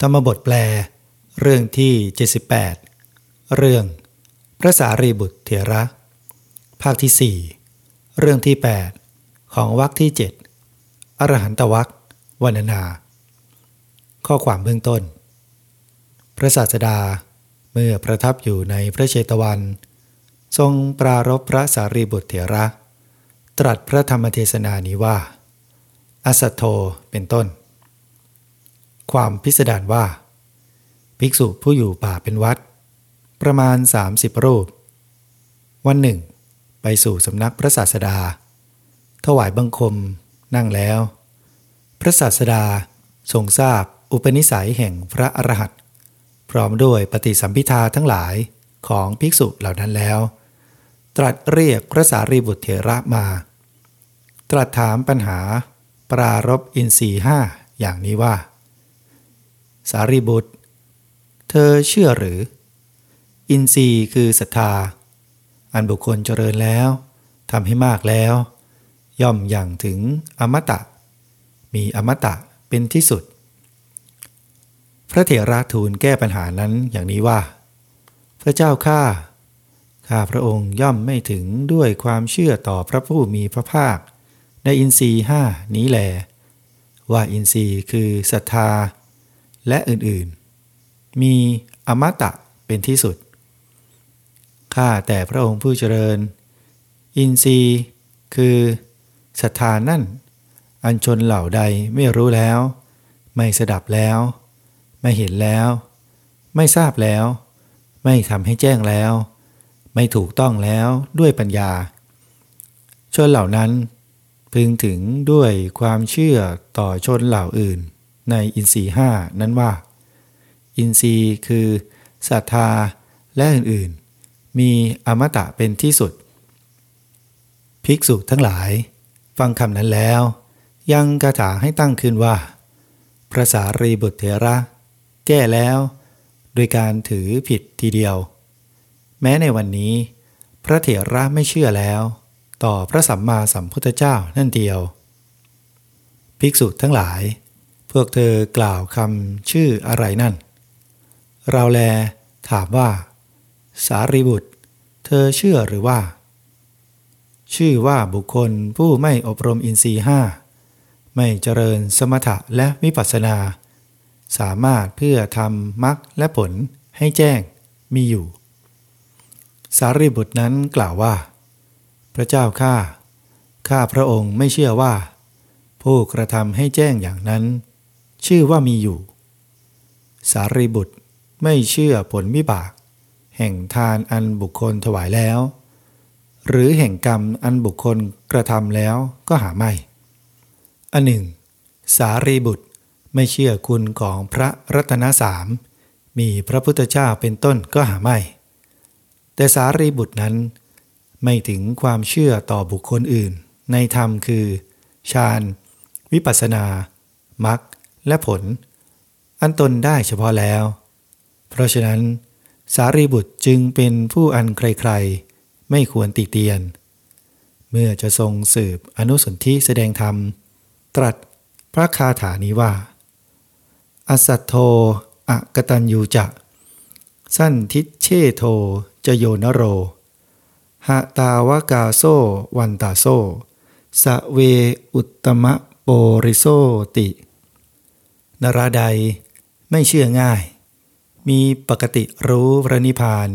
ธรรมบทแปล เรื่องที่ 78 เรื่อง พระสารีบุตรเถระ ภาคที่ 4 เรื่องที่ 8 ของวรรคที่ 7 อรหันตวรรควันนา ข้อความเบื้องต้น พระศาสดาเมื่อประทับอยู่ในพระเชตวัน ทรงปรารบพระสารีบุตรเถระ ตรัสพระธรรมเทศนานี้ว่า อสัตโธเป็นต้น ความพิสดารว่า ภิกษุผู้อยู่ป่าเป็นวัด ประมาณ 30 รูป วันหนึ่ง ไปสู่สำนักพระศาสดา ถวายบังคมนั่งแล้ว พระศาสดาทรงทราบอุปนิสัยแห่งพระอรหันต์พร้อมด้วยปฏิสัมพิทาทั้งหลายของภิกษุเหล่านั้นแล้ว ตรัสเรียกพระสารีบุตรเถระมา ตรัสถามปัญหาปรารบอินทรีห้าอย่างนี้ว่า สารีบุตร เธอเชื่อหรือ อินทรีย์คือศรัทธา อันบุคคลเจริญแล้วทำให้มากแล้ว ย่อมอย่างถึงอมตะ มีอมตะเป็นที่สุด พระเถระทูลแก้ปัญหานั้นอย่างนี้ว่า พระเจ้าข้าข้าพระองค์ย่อมไม่ถึงด้วยความเชื่อต่อพระผู้มีพระภาค ในอินทรีห้านี้แหลว่าอินทรีย์คือศรัทธา และอื่นๆ มีอมตะเป็นที่สุด ข้าแต่พระองค์ผู้เจริญ อินทรีย์คือศรัทธานั่น อันชนเหล่าใดไม่รู้แล้ว ไม่สดับแล้ว ไม่เห็นแล้ว ไม่ทราบแล้ว ไม่ทำให้แจ้งแล้ว ไม่ถูกต้องแล้วด้วยปัญญา ชนเหล่านั้นพึงถึงด้วยความเชื่อต่อชนเหล่าอื่น ในอินทรีห้านั้นว่า อินทรีย์คือศรัทธาและอื่นๆ มีอมตะเป็นที่สุด ภิกษุทั้งหลาย ฟังคำนั้นแล้ว ยังกระถาให้ตั้งขึ้นว่าพระสารีบุตรเถระ แก้แล้ว โดยการถือผิดทีเดียว แม้ในวันนี้ พระเถระไม่เชื่อแล้ว ต่อพระสัมมาสัมพุทธเจ้านั่นเดียว ภิกษุทั้งหลาย พวกเธอกล่าวคำชื่ออะไรนั่น เราแลถามว่า สารีบุตร เธอเชื่อหรือว่า ชื่อว่าบุคคลผู้ไม่อบรมอินทรีห้าไม่เจริญสมถะและวิปัสสนา สามารถเพื่อทำมรรคและผลให้แจ้งมีอยู่ สารีบุตรนั้นกล่าวว่า พระเจ้าข้าข้าพระองค์ไม่เชื่อว่า ผู้กระทำให้แจ้งอย่างนั้น ชื่อว่ามีอยู่ สารีบุตรไม่เชื่อผลวิบาก แห่งทานอันบุคคลถวายแล้ว หรือแห่งกรรมอันบุคคลกระทำแล้วก็หาไม่ อันหนึ่ง สารีบุตรไม่เชื่อคุณของพระรัตนสาม มีพระพุทธเจ้าเป็นต้นก็หาไม่ แต่สารีบุตรนั้นไม่ถึงความเชื่อต่อบุคคลอื่น ในธรรมคือฌานวิปัสนา มรรค และผล อันตนได้เฉพาะแล้ว เพราะฉะนั้น สารีบุตรจึงเป็นผู้อันใครๆ ไม่ควรติเตียน เมื่อจะทรงสืบอนุสนธิแสดงธรรม ตรัสพระคาถานี้ว่า อสัตโธอะกตัญญูจะสั้นทิเชโทจโยนโรหะตาวกาโซวันตาโซสเวอุตตมะโปริโซติ นราใดไม่เชื่อง่าย มีปกติรู้พระนิพพาน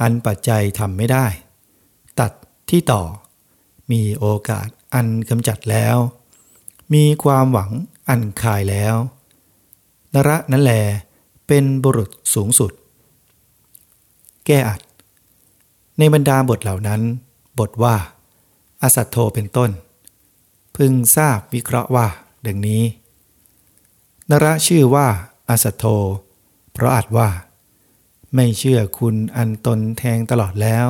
อันปัจจัยทำไม่ได้ ตัดที่ต่อ มีโอกาสอันกำจัดแล้ว มีความหวังอันคายแล้ว นระนั้นแลเป็นบุรุษสูงสุด แก้อัด ในบรรดาบทเหล่านั้น บทว่า อสัตโธเป็นต้น พึงทราบวิเคราะห์ว่าดังนี้ นระชื่อว่าอสัตโธ เพราะอาจว่า ไม่เชื่อคุณอันตนแทงตลอดแล้ว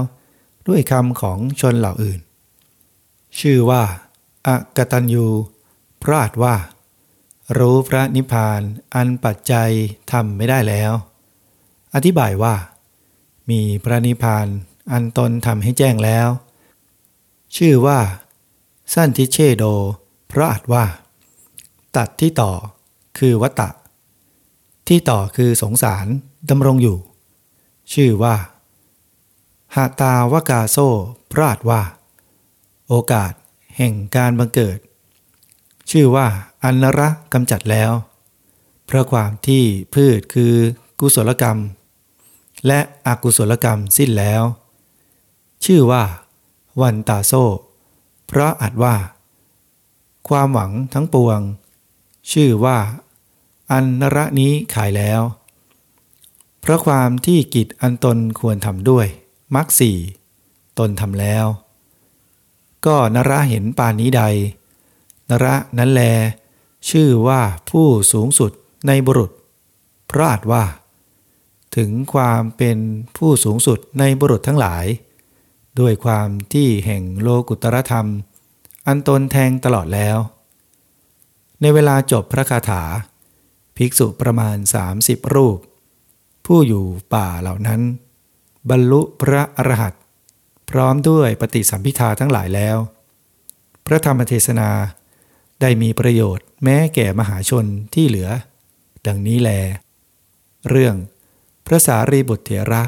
ด้วยคำของชนเหล่าอื่น ชื่อว่าอากตัญญูเพราะอาจว่า รู้พระนิพพานอันปัจจัยทำไม่ได้แล้ว อธิบายว่า มีพระนิพพานอันตนทำให้แจ้งแล้ว ชื่อว่า สั้นทิเชโด เพราะอาจว่า ตัดที่ต่อ คือวัตตะ ที่ต่อคือสงสารดำรงอยู่ ชื่อว่าหาตาวกาโซพราดว่า โอกาสแห่งการบังเกิด ชื่อว่าอันนระกำจัดแล้ว เพราะความที่พืชคือกุศลกรรม และอกุศลกรรมสิ้นแล้ว ชื่อว่า วันตาโซเพราะอัดว่า ความหวังทั้งปวง ชื่อว่า อันนระนี้ขายแล้ว เพราะความที่กิจอันตนควรทำด้วยมักสี่ตนทำแล้ว ก็นระเห็นปานนี้ใด นระนั้นแล ชื่อว่าผู้สูงสุดในบุรุษ เพราะอาจว่า ถึงความเป็นผู้สูงสุดในบุรุษทั้งหลาย ด้วยความที่แห่งโลกุตรธรรม อันตนแทงตลอดแล้ว ในเวลาจบพระคาถา ภิกษุประมาณ 30 รูป ผู้อยู่ป่าเหล่านั้น บรรลุพระอรหันต์พร้อมด้วยปฏิสัมพิทาทั้งหลายแล้ว พระธรรมเทศนาได้มีประโยชน์แม้แก่มหาชนที่เหลือ ดังนี้แล เรื่องพระสารีบุตรเถระ